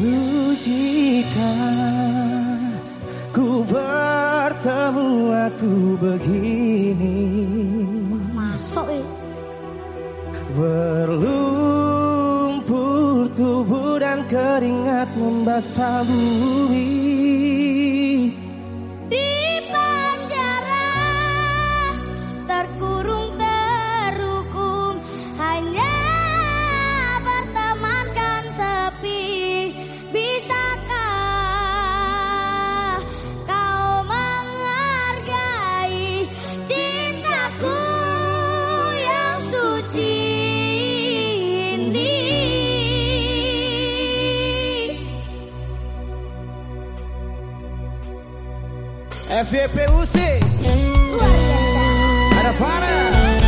Lalu jika ku bertemu aku begini. Masuk ya. Berlumpur tubuh dan keringat membasah bumi. Di FPUC. para.